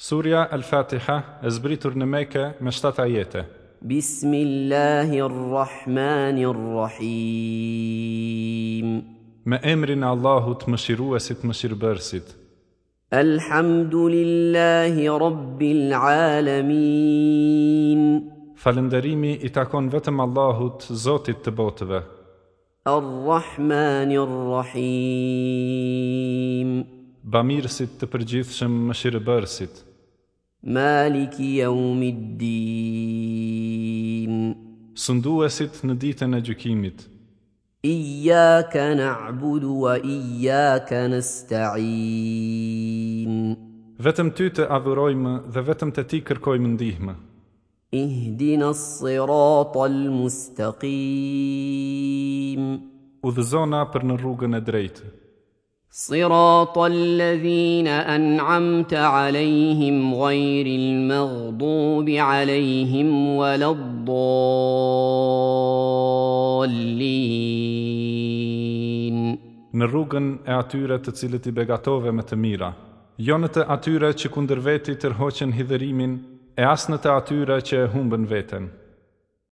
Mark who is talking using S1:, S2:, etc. S1: Surja Al-Fatiha e zbritur në meke me 7 ajete. Bismillahirrahmanirrahim Me emrin Allahut më shiruesit më shirëbërsit Alhamdulillahi Rabbil Alamin Falëndërimi i takon vetëm Allahut Zotit të botëve Arrahmanirrahim Bamirësit të përgjithshem më shirëbërsit Malik yawm al-din Sunduesit në ditën e gjykimit Iyyaka na'budu wa iyyaka nasta'in Vetëm ty të adhurojmë dhe vetëm te ti kërkojmë ndihmë Ihdinas siratal mustaqim Udhëzona për në rrugën e drejtë صراط الذين انعمت عليهم غير المغضوب عليهم ولا الضالين Në rrugën e atyre të cilët i begatove me të mira, jo në të atyre që kundër veti tërhoqen hidhërimin, e asë në të atyre që e humbën veten.